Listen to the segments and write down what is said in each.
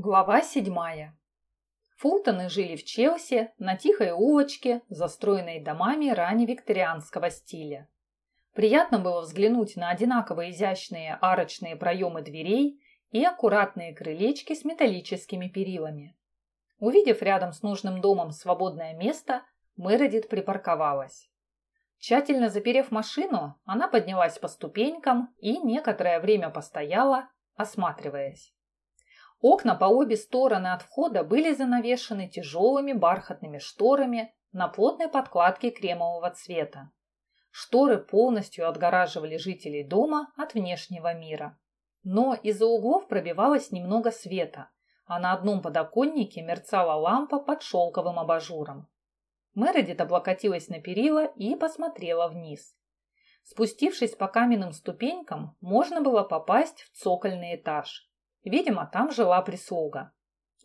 Глава седьмая. Фултоны жили в Челси на тихой улочке, застроенной домами ранневикторианского стиля. Приятно было взглянуть на одинаково изящные арочные проемы дверей и аккуратные крылечки с металлическими перилами. Увидев рядом с нужным домом свободное место, Мередит припарковалась. Тщательно заперев машину, она поднялась по ступенькам и некоторое время постояла, осматриваясь. Окна по обе стороны от входа были занавешены тяжелыми бархатными шторами на плотной подкладке кремового цвета. Шторы полностью отгораживали жителей дома от внешнего мира. Но из-за углов пробивалось немного света, а на одном подоконнике мерцала лампа под шелковым абажуром. Мередит облокотилась на перила и посмотрела вниз. Спустившись по каменным ступенькам, можно было попасть в цокольный этаж. Видимо, там жила прислуга.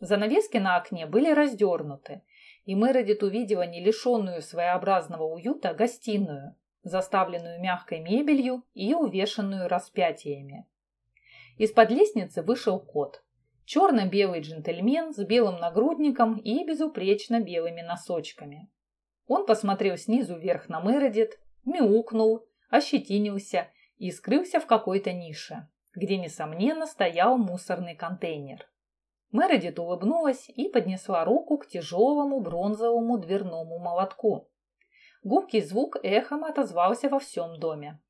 Занавески на окне были раздернуты, и Мередит увидела не лишенную своеобразного уюта гостиную, заставленную мягкой мебелью и увешанную распятиями. Из-под лестницы вышел кот. Черно-белый джентльмен с белым нагрудником и безупречно белыми носочками. Он посмотрел снизу вверх на Мередит, мяукнул, ощетинился и скрылся в какой-то нише где, несомненно, стоял мусорный контейнер. Мередит улыбнулась и поднесла руку к тяжелому бронзовому дверному молотку. Губкий звук эхом отозвался во всем доме.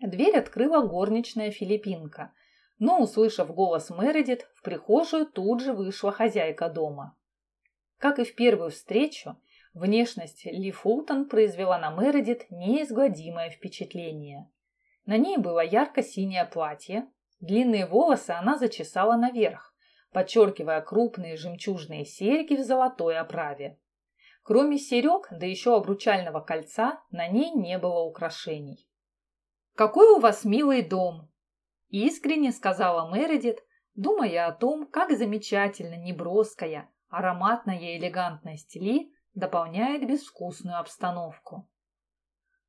Дверь открыла горничная филиппинка, но, услышав голос Мередит, в прихожую тут же вышла хозяйка дома. Как и в первую встречу, внешность Ли Фултон произвела на Мередит неизгладимое впечатление. На ней было ярко-синее платье, длинные волосы она зачесала наверх, подчеркивая крупные жемчужные серьги в золотой оправе. Кроме серег, да еще обручального кольца, на ней не было украшений. «Какой у вас милый дом!» Искренне сказала Мередит, думая о том, как замечательно неброская, ароматная элегантность Ли дополняет безвкусную обстановку.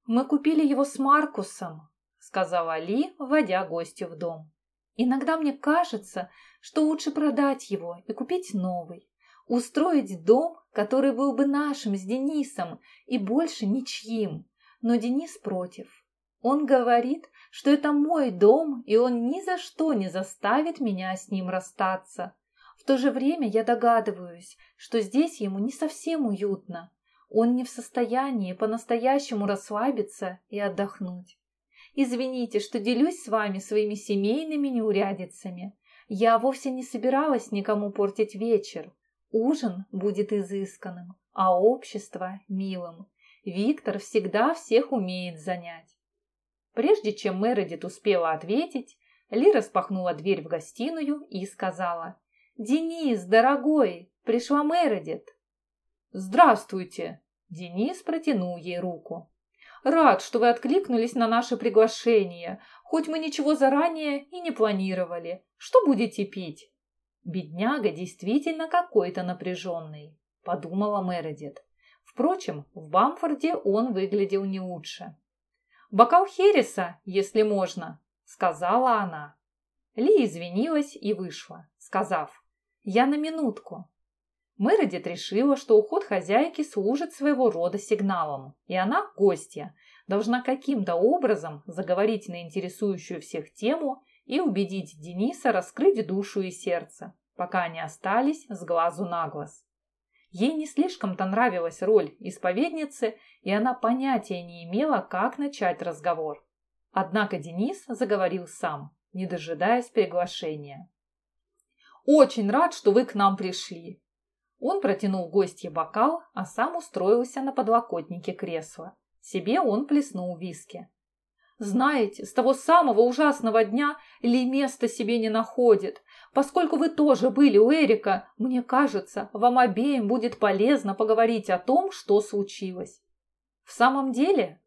«Мы купили его с Маркусом», сказала Ли, вводя гостю в дом. Иногда мне кажется, что лучше продать его и купить новый. Устроить дом, который был бы нашим с Денисом и больше ничьим. Но Денис против. Он говорит, что это мой дом, и он ни за что не заставит меня с ним расстаться. В то же время я догадываюсь, что здесь ему не совсем уютно. Он не в состоянии по-настоящему расслабиться и отдохнуть. Извините, что делюсь с вами своими семейными неурядицами. Я вовсе не собиралась никому портить вечер. Ужин будет изысканным, а общество – милым. Виктор всегда всех умеет занять. Прежде чем Мередит успела ответить, Ли распахнула дверь в гостиную и сказала «Денис, дорогой, пришла Мередит». «Здравствуйте!» Денис протянул ей руку. Рад, что вы откликнулись на наше приглашение, хоть мы ничего заранее и не планировали. Что будете пить?» «Бедняга действительно какой-то напряженный», – подумала Мередит. Впрочем, в Бамфорде он выглядел не лучше. «Бокал Хереса, если можно», – сказала она. Ли извинилась и вышла, сказав «Я на минутку». Мередит решила, что уход хозяйки служит своего рода сигналом, и она, гостья, должна каким-то образом заговорить на интересующую всех тему и убедить Дениса раскрыть душу и сердце, пока они остались с глазу на глаз. Ей не слишком-то нравилась роль исповедницы, и она понятия не имела, как начать разговор. Однако Денис заговорил сам, не дожидаясь приглашения. «Очень рад, что вы к нам пришли. Он протянул гостье бокал, а сам устроился на подлокотнике кресла. Себе он плеснул виски. «Знаете, с того самого ужасного дня Ли места себе не находит. Поскольку вы тоже были у Эрика, мне кажется, вам обеим будет полезно поговорить о том, что случилось». «В самом деле?»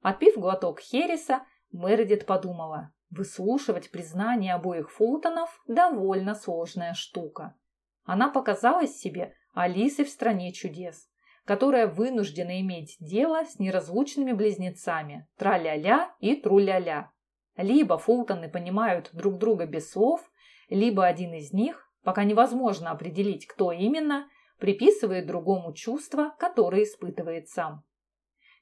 Отпив глоток Хереса, Мередит подумала, выслушивать признание обоих Фултонов – довольно сложная штука. Она показалась себе Алисы в стране чудес, которая вынуждена иметь дело с неразлучными близнецами Тра-ля-ля и Тру-ля-ля. Либо Фултоны понимают друг друга без слов, либо один из них, пока невозможно определить, кто именно, приписывает другому чувства, которые испытывает сам.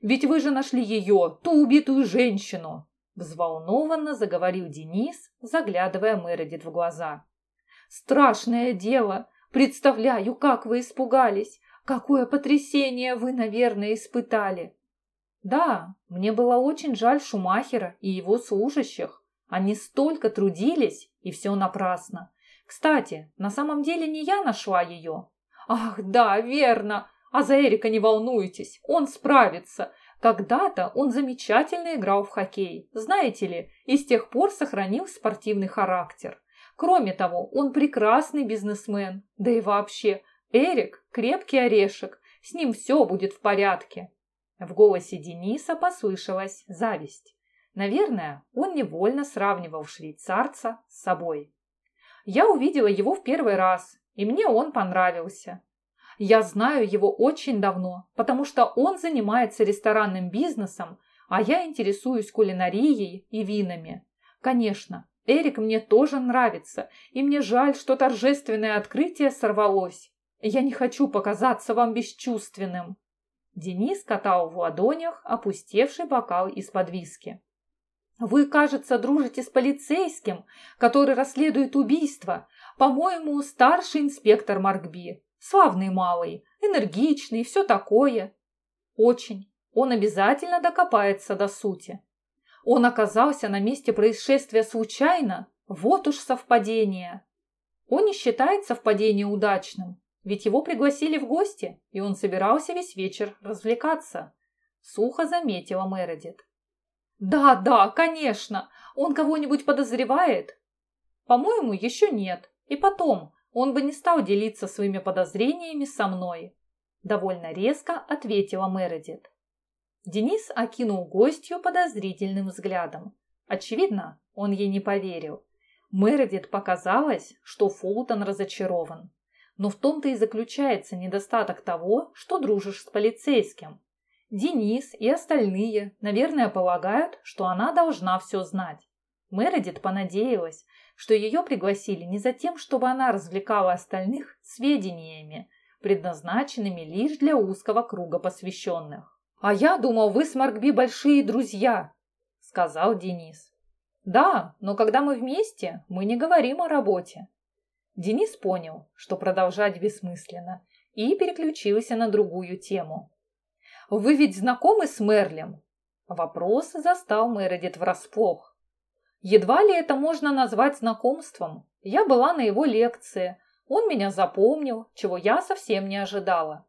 «Ведь вы же нашли ее, ту убитую женщину!» Взволнованно заговорил Денис, заглядывая Мередит в глаза. «Страшное дело! Представляю, как вы испугались! Какое потрясение вы, наверное, испытали!» «Да, мне было очень жаль Шумахера и его служащих. Они столько трудились, и все напрасно. Кстати, на самом деле не я нашла ее». «Ах, да, верно! А за Эрика не волнуйтесь, он справится. Когда-то он замечательно играл в хоккей, знаете ли, и с тех пор сохранил спортивный характер. Кроме того, он прекрасный бизнесмен. Да и вообще, Эрик – крепкий орешек, с ним все будет в порядке. В голосе Дениса послышалась зависть. Наверное, он невольно сравнивал швейцарца с собой. Я увидела его в первый раз, и мне он понравился. Я знаю его очень давно, потому что он занимается ресторанным бизнесом, а я интересуюсь кулинарией и винами. Конечно, Эрик мне тоже нравится, и мне жаль, что торжественное открытие сорвалось. Я не хочу показаться вам бесчувственным. Денис катал в ладонях опустевший бокал из-под виски. «Вы, кажется, дружите с полицейским, который расследует убийство. По-моему, старший инспектор Маркби. Славный малый, энергичный, все такое. Очень. Он обязательно докопается до сути. Он оказался на месте происшествия случайно. Вот уж совпадение. Он не считает совпадение удачным, ведь его пригласили в гости, и он собирался весь вечер развлекаться. Сухо заметила Мередит. «Да, да, конечно. Он кого-нибудь подозревает?» «По-моему, еще нет. И потом, он бы не стал делиться своими подозрениями со мной. Довольно резко ответила Мередит. Денис окинул гостью подозрительным взглядом. Очевидно, он ей не поверил. Мередит показалось, что Фултон разочарован. Но в том-то и заключается недостаток того, что дружишь с полицейским. Денис и остальные, наверное, полагают, что она должна все знать. Мередит понадеялась, что ее пригласили не за тем, чтобы она развлекала остальных сведениями, предназначенными лишь для узкого круга посвященных. «А я думал, вы с Маркби большие друзья», — сказал Денис. «Да, но когда мы вместе, мы не говорим о работе». Денис понял, что продолжать бессмысленно, и переключился на другую тему. «Вы ведь знакомы с Мерлем?» Вопрос застал Мередит врасплох. Едва ли это можно назвать знакомством. Я была на его лекции. Он меня запомнил, чего я совсем не ожидала.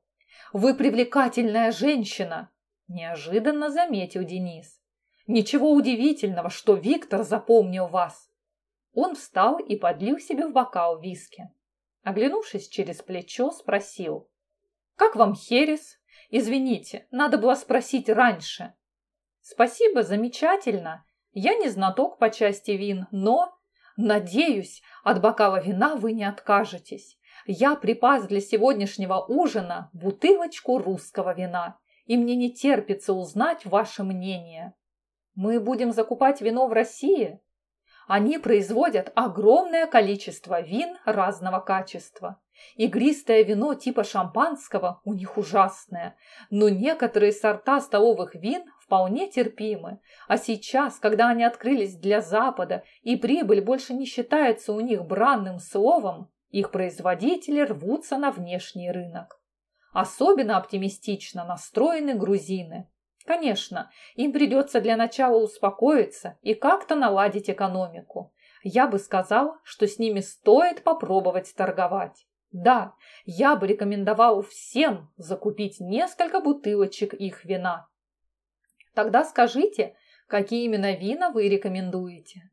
«Вы привлекательная женщина!» – неожиданно заметил Денис. «Ничего удивительного, что Виктор запомнил вас!» Он встал и подлил себе в бокал виски. Оглянувшись через плечо, спросил. «Как вам Херес? Извините, надо было спросить раньше». «Спасибо, замечательно. Я не знаток по части вин, но... Надеюсь, от бокала вина вы не откажетесь. Я припас для сегодняшнего ужина бутылочку русского вина, и мне не терпится узнать ваше мнение. Мы будем закупать вино в России? Они производят огромное количество вин разного качества. Игристое вино типа шампанского у них ужасное, но некоторые сорта столовых вин вполне терпимы. А сейчас, когда они открылись для Запада и прибыль больше не считается у них бранным словом, их производители рвутся на внешний рынок. Особенно оптимистично настроены грузины. Конечно, им придется для начала успокоиться и как-то наладить экономику. Я бы сказал, что с ними стоит попробовать торговать. Да, я бы рекомендовал всем закупить несколько бутылочек их вина. Тогда скажите, какие именно вина вы рекомендуете?»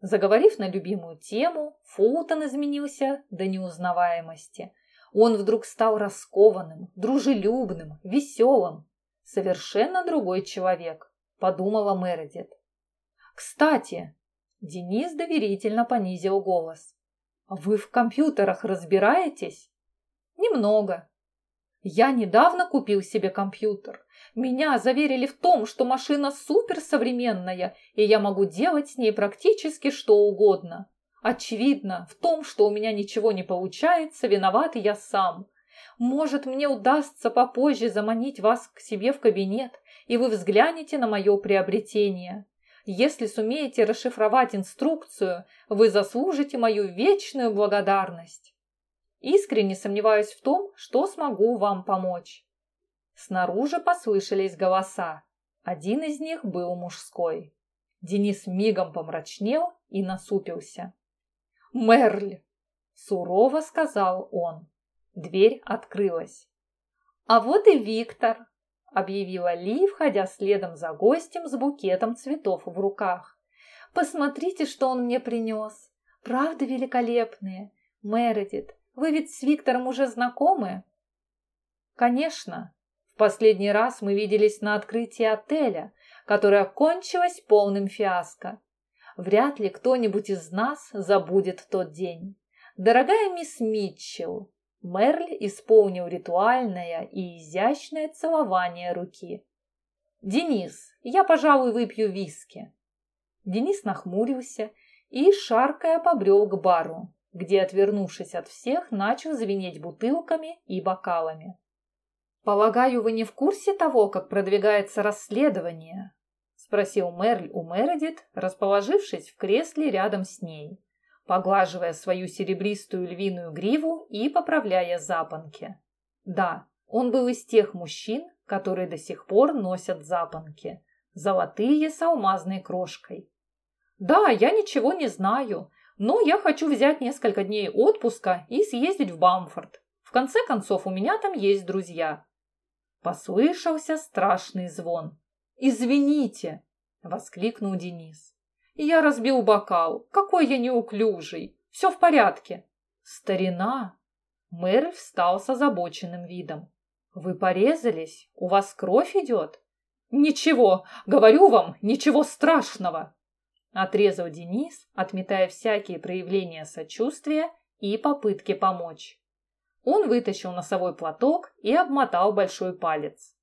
Заговорив на любимую тему, Фултон изменился до неузнаваемости. Он вдруг стал раскованным, дружелюбным, веселым. Совершенно другой человек, подумала Мередит. «Кстати», – Денис доверительно понизил голос, – «вы в компьютерах разбираетесь?» «Немного». «Я недавно купил себе компьютер. Меня заверили в том, что машина суперсовременная, и я могу делать с ней практически что угодно. Очевидно, в том, что у меня ничего не получается, виноват я сам. Может, мне удастся попозже заманить вас к себе в кабинет, и вы взглянете на мое приобретение. Если сумеете расшифровать инструкцию, вы заслужите мою вечную благодарность. Искренне сомневаюсь в том, что смогу вам помочь. Снаружи послышались голоса. Один из них был мужской. Денис мигом помрачнел и насупился. «Мерль!» – сурово сказал он. Дверь открылась. «А вот и Виктор!» – объявила Ли, входя следом за гостем с букетом цветов в руках. «Посмотрите, что он мне принес! Правда великолепные! Мередит, вы ведь с Виктором уже знакомы?» «Конечно. В последний раз мы виделись на открытии отеля, которое кончилось полным фиаско. Вряд ли кто-нибудь из нас забудет тот день. Дорогая мисс Митчелл, Мерль исполнил ритуальное и изящное целование руки. «Денис, я, пожалуй, выпью виски». Денис нахмурился и, шаркая, побрел к бару, где, отвернувшись от всех, начал звенеть бутылками и бокалами. «Полагаю, вы не в курсе того, как продвигается расследование?» – спросил Мерль у Мередит, расположившись в кресле рядом с ней поглаживая свою серебристую львиную гриву и поправляя запонки. Да, он был из тех мужчин, которые до сих пор носят запонки, золотые с алмазной крошкой. Да, я ничего не знаю, но я хочу взять несколько дней отпуска и съездить в Бамфорд. В конце концов, у меня там есть друзья. Послышался страшный звон. «Извините!» – воскликнул Денис. Я разбил бокал. Какой я неуклюжий. Все в порядке. Старина. Мэр встал с озабоченным видом. Вы порезались? У вас кровь идет? Ничего, говорю вам, ничего страшного. Отрезал Денис, отметая всякие проявления сочувствия и попытки помочь. Он вытащил носовой платок и обмотал большой палец.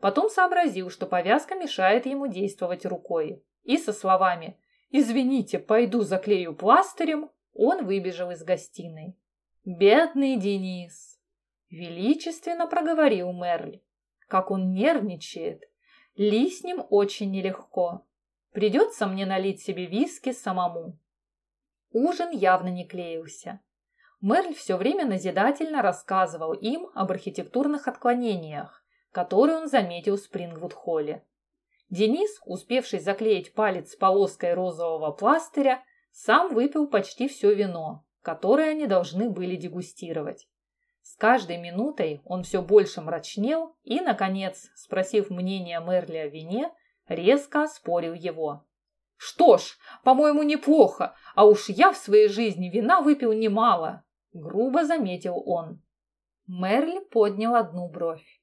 Потом сообразил, что повязка мешает ему действовать рукой. И со словами «Извините, пойду заклею пластырем», он выбежал из гостиной. «Бедный Денис!» Величественно проговорил Мерль. Как он нервничает. Ли с ним очень нелегко. Придется мне налить себе виски самому. Ужин явно не клеился. Мерль все время назидательно рассказывал им об архитектурных отклонениях, которые он заметил в Спрингвуд-холле. Денис, успевший заклеить палец полоской розового пластыря, сам выпил почти все вино, которое они должны были дегустировать. С каждой минутой он все больше мрачнел и, наконец, спросив мнения Мерли о вине, резко оспорил его. «Что ж, по-моему, неплохо, а уж я в своей жизни вина выпил немало», — грубо заметил он. Мерли поднял одну бровь.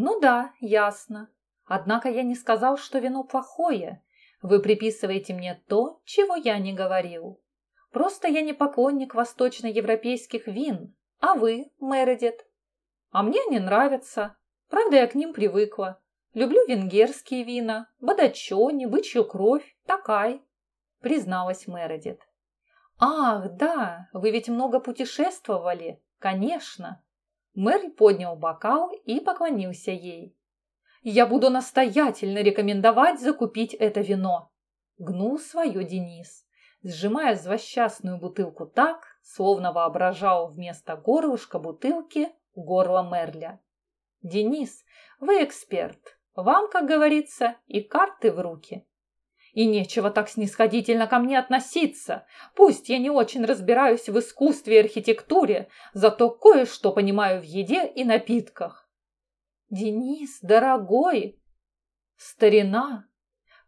«Ну да, ясно. Однако я не сказал, что вино плохое. Вы приписываете мне то, чего я не говорил. Просто я не поклонник восточноевропейских вин, а вы, Мередит. А мне они нравятся. Правда, я к ним привыкла. Люблю венгерские вина, бадачони, бычью кровь, такай, призналась Мередит. Ах, да, вы ведь много путешествовали, конечно. Мерль поднял бокал и поклонился ей. Я буду настоятельно рекомендовать закупить это вино. Гнул свое Денис, сжимая злосчастную бутылку так, словно воображал вместо горлышка бутылки горло Мерля. Денис, вы эксперт. Вам, как говорится, и карты в руки. И нечего так снисходительно ко мне относиться. Пусть я не очень разбираюсь в искусстве и архитектуре, зато кое-что понимаю в еде и напитках. Денис, дорогой! Старина!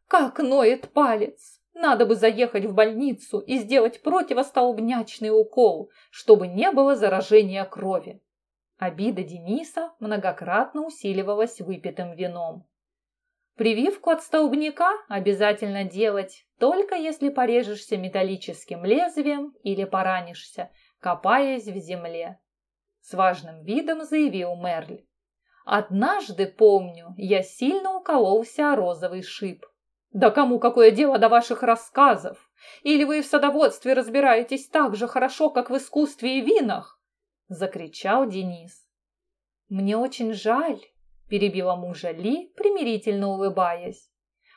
Как ноет палец! Надо бы заехать в больницу и сделать противостолбнячный укол, чтобы не было заражения крови. Обида Дениса многократно усиливалась выпитым вином. Прививку от столбняка обязательно делать, только если порежешься металлическим лезвием или поранишься, копаясь в земле. С важным видом заявил Мерль. Однажды, помню, я сильно укололся о розовый шип. Да кому какое дело до ваших рассказов? Или вы в садоводстве разбираетесь так же хорошо, как в искусстве и винах?» – закричал Денис. «Мне очень жаль», – перебила мужа Ли, примирительно улыбаясь.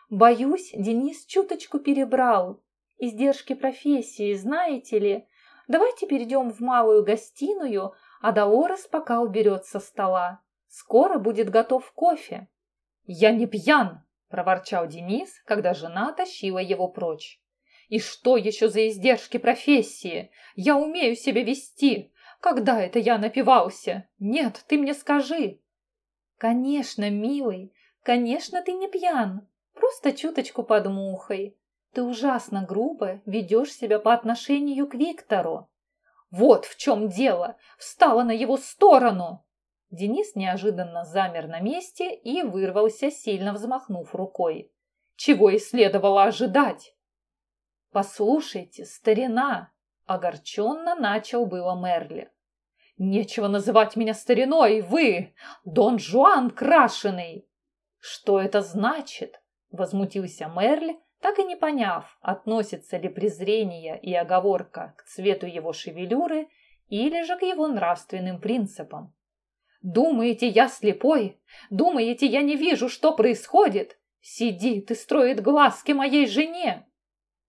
«Боюсь, Денис чуточку перебрал. Издержки профессии, знаете ли. Давайте перейдем в малую гостиную, а Даорес пока уберет со стола. Скоро будет готов кофе». «Я не пьян!» – проворчал Денис, когда жена тащила его прочь. «И что еще за издержки профессии? Я умею себя вести. Когда это я напивался? Нет, ты мне скажи!» «Конечно, милый, конечно, ты не пьян. Просто чуточку под мухой. Ты ужасно грубо ведешь себя по отношению к Виктору. Вот в чем дело! Встала на его сторону!» Денис неожиданно замер на месте и вырвался, сильно взмахнув рукой. Чего и следовало ожидать. «Послушайте, старина!» – огорченно начал было Мерли. «Нечего называть меня стариной, вы, Дон Жуан крашеный!» «Что это значит?» – возмутился Мерли, так и не поняв, относится ли презрение и оговорка к цвету его шевелюры или же к его нравственным принципам. Думаете, я слепой? Думаете, я не вижу, что происходит? Сидит и строит глазки моей жене.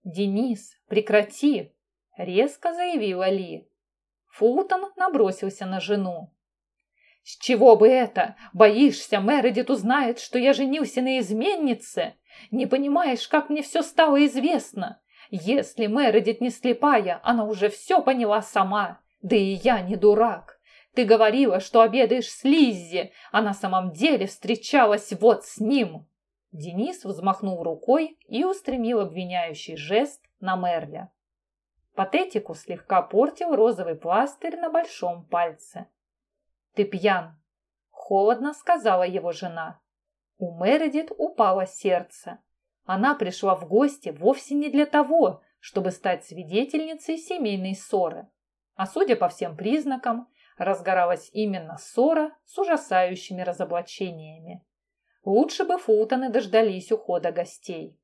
Денис, прекрати, резко заявила Ли. Фултон набросился на жену. «С чего бы это? Боишься, Мередит узнает, что я женился на изменнице? Не понимаешь, как мне все стало известно? Если Мередит не слепая, она уже все поняла сама. Да и я не дурак. Ты говорила, что обедаешь с Лиззи, а на самом деле встречалась вот с ним!» Денис взмахнул рукой и устремил обвиняющий жест на Мерля. Патетику слегка портил розовый пластырь на большом пальце. «Ты пьян!» – холодно сказала его жена. У Мередит упало сердце. Она пришла в гости вовсе не для того, чтобы стать свидетельницей семейной ссоры. А судя по всем признакам, разгоралась именно ссора с ужасающими разоблачениями. Лучше бы Фултоны дождались ухода гостей.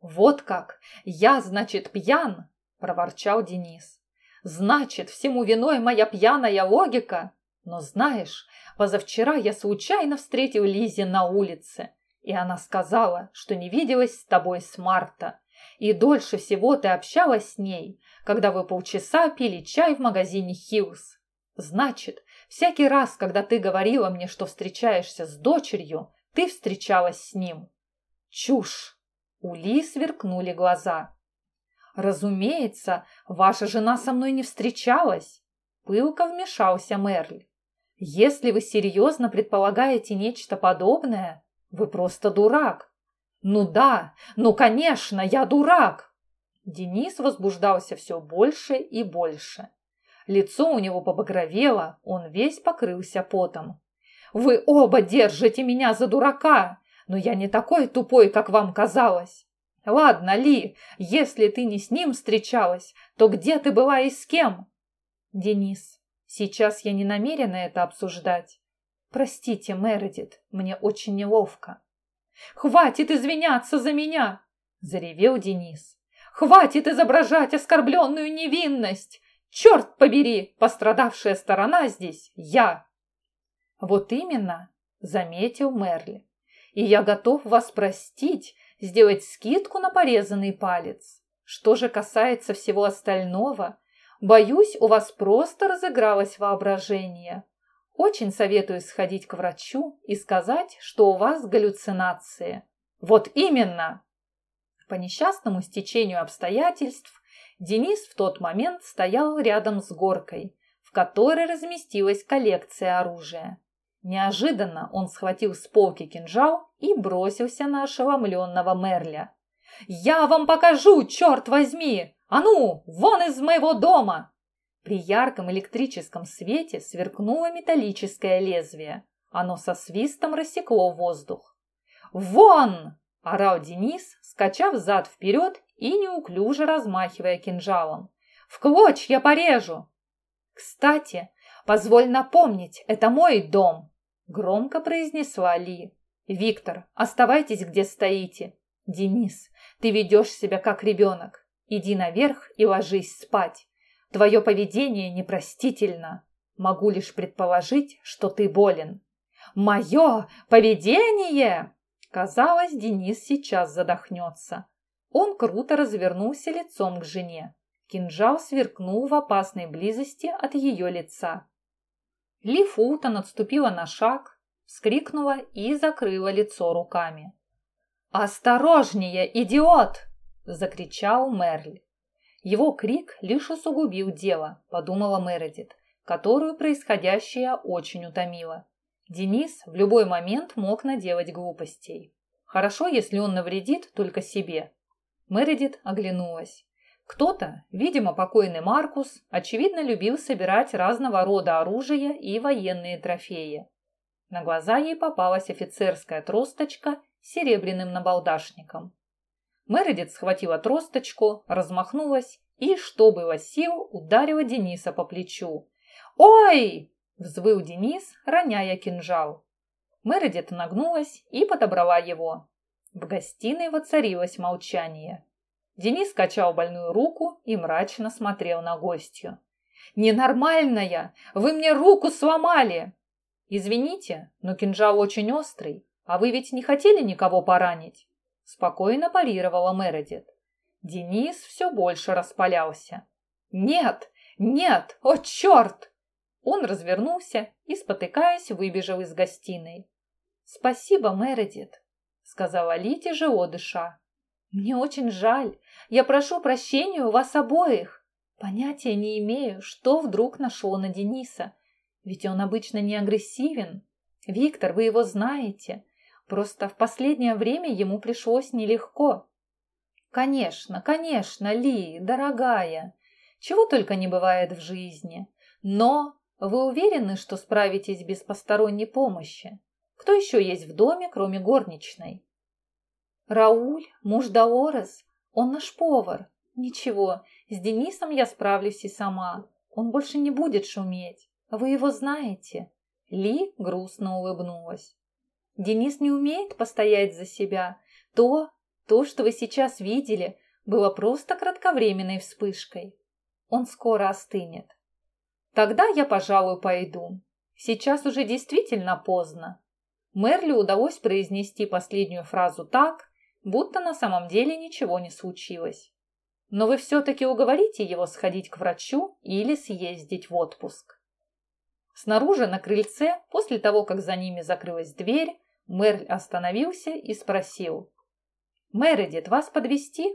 «Вот как! Я, значит, пьян!» – проворчал Денис. «Значит, всему виной моя пьяная логика? Но знаешь, позавчера я случайно встретил Лизи на улице, и она сказала, что не виделась с тобой с марта, и дольше всего ты общалась с ней, когда вы полчаса пили чай в магазине «Хиллз». Значит, всякий раз, когда ты говорила мне, что встречаешься с дочерью, ты встречалась с ним. Чушь! У Ли сверкнули глаза. Разумеется, ваша жена со мной не встречалась. Пылко вмешался Мерль. Если вы серьезно предполагаете нечто подобное, вы просто дурак. Ну да, ну конечно, я дурак. Денис возбуждался все больше и больше. Лицо у него побагровело, он весь покрылся потом. «Вы оба держите меня за дурака, но я не такой тупой, как вам казалось. Ладно, Ли, если ты не с ним встречалась, то где ты была и с кем?» «Денис, сейчас я не намерена это обсуждать. Простите, Мередит, мне очень неловко». «Хватит извиняться за меня!» – заревел Денис. «Хватит изображать оскорбленную невинность! Черт побери, пострадавшая сторона здесь я. Вот именно, заметил Мерли. И я готов вас простить, сделать скидку на порезанный палец. Что же касается всего остального, боюсь, у вас просто разыгралось воображение. Очень советую сходить к врачу и сказать, что у вас галлюцинации. Вот именно! По несчастному стечению обстоятельств Денис в тот момент стоял рядом с горкой, в которой разместилась коллекция оружия. Неожиданно он схватил с полки кинжал и бросился на ошеломленного Мерля. «Я вам покажу, черт возьми! А ну, вон из моего дома!» При ярком электрическом свете сверкнуло металлическое лезвие. Оно со свистом рассекло воздух. «Вон!» – орал Денис, скачав зад-вперед и неуклюже размахивая кинжалом. «В клочья порежу!» «Кстати, позволь напомнить, это мой дом!» Громко произнесла Ли. «Виктор, оставайтесь, где стоите. Денис, ты ведешь себя как ребенок. Иди наверх и ложись спать. Твое поведение непростительно. Могу лишь предположить, что ты болен. Мое поведение! Казалось, Денис сейчас задохнется. Он круто развернулся лицом к жене. Кинжал сверкнул в опасной близости от ее лица. Ли Фултон отступила на шаг, вскрикнула и закрыла лицо руками. «Осторожнее, идиот!» – закричал Мерль. Его крик лишь усугубил дело, подумала Мередит, которую происходящее очень утомило. Денис в любой момент мог наделать глупостей. Хорошо, если он навредит только себе. Мередит оглянулась. Кто-то, видимо, покойный Маркус, очевидно любил собирать разного рода оружие и военные трофеи. На глаза ей попалась офицерская тросточка с серебряным набалдашником. Мередит схватила тросточку, размахнулась и, что было сил, ударила Дениса по плечу. «Ой!» – взвыл Денис, роняя кинжал. Мередит нагнулась и подобрала его. В гостиной воцарилось молчание. Денис качал больную руку и мрачно смотрел на гостью. «Ненормальная! Вы мне руку сломали!» «Извините, но кинжал очень острый, а вы ведь не хотели никого поранить?» Спокойно парировала Мередит. Денис все больше распалялся. «Нет! Нет! О, черт!» Он развернулся и, спотыкаясь, выбежал из гостиной. «Спасибо, Мередит», — сказала Ли, тяжело дыша. «Мне очень жаль. Я прошу прощения у вас обоих. Понятия не имею, что вдруг нашло на Дениса. Ведь он обычно не агрессивен. Виктор, вы его знаете. Просто в последнее время ему пришлось нелегко». «Конечно, конечно, Ли, дорогая. Чего только не бывает в жизни. Но вы уверены, что справитесь без посторонней помощи? Кто еще есть в доме, кроме горничной? Рауль, муж Долорес. Он наш повар. Ничего, с Денисом я справлюсь и сама. Он больше не будет шуметь. Вы его знаете. Ли грустно улыбнулась. Денис не умеет постоять за себя. То, то, что вы сейчас видели, было просто кратковременной вспышкой. Он скоро остынет. Тогда я, пожалуй, пойду. Сейчас уже действительно поздно. Мерли удалось произнести последнюю фразу так, будто на самом деле ничего не случилось. Но вы все-таки уговорите его сходить к врачу или съездить в отпуск. Снаружи на крыльце, после того, как за ними закрылась дверь, Мерль остановился и спросил. «Мередит, вас подвести?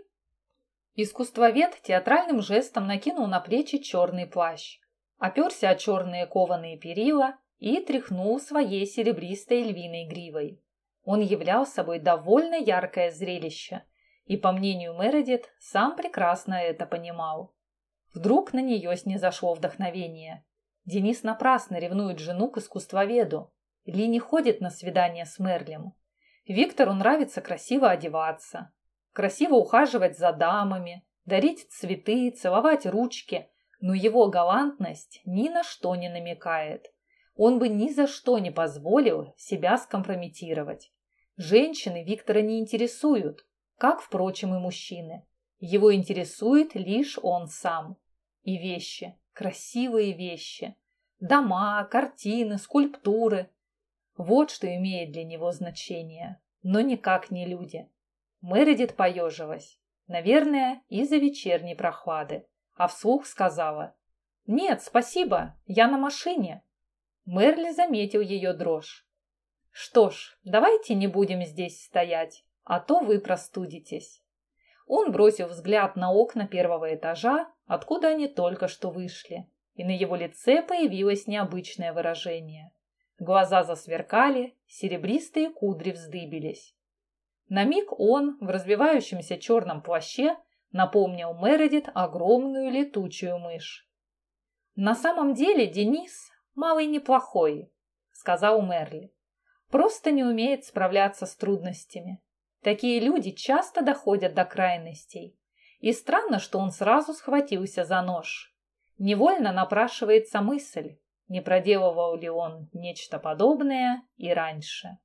Искусствовед театральным жестом накинул на плечи черный плащ оперся о черные кованые перила и тряхнул своей серебристой львиной гривой. Он являл собой довольно яркое зрелище, и, по мнению Мередит, сам прекрасно это понимал. Вдруг на нее снизошло вдохновение. Денис напрасно ревнует жену к искусствоведу. Ли не ходит на свидание с Мерлем. Виктору нравится красиво одеваться, красиво ухаживать за дамами, дарить цветы, целовать ручки, но его галантность ни на что не намекает. Он бы ни за что не позволил себя скомпрометировать. Женщины Виктора не интересуют, как, впрочем, и мужчины. Его интересует лишь он сам. И вещи, красивые вещи. Дома, картины, скульптуры. Вот что имеет для него значение, но никак не люди. Мередит поежилась. Наверное, из-за вечерней прохлады а вслух сказала «Нет, спасибо, я на машине». Мерли заметил ее дрожь. «Что ж, давайте не будем здесь стоять, а то вы простудитесь». Он бросил взгляд на окна первого этажа, откуда они только что вышли, и на его лице появилось необычное выражение. Глаза засверкали, серебристые кудри вздыбились. На миг он в развивающемся черном плаще напомнил Мередит огромную летучую мышь. «На самом деле Денис малый неплохой», — сказал Мерли. «Просто не умеет справляться с трудностями. Такие люди часто доходят до крайностей. И странно, что он сразу схватился за нож. Невольно напрашивается мысль, не проделывал ли он нечто подобное и раньше.